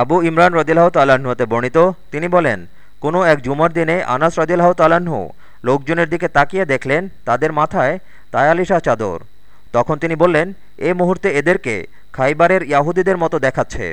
আবু ইমরান রদিল্লাহ তাল্লাহ্নতে বর্ণিত, তিনি বলেন, কোনো এক জুমার দিনে আনাস রদিল্লাহ তাল্লাহ্ন লোকজনের দিকে তাকিয়ে দেখলেন তাদের মাথায় তায়ালিশা চাদর। তখন তিনি বললেন, এ মুহূর্তে এদেরকে খাইবারের ইয়াহুদিদের মতো দেখাচ্ছে।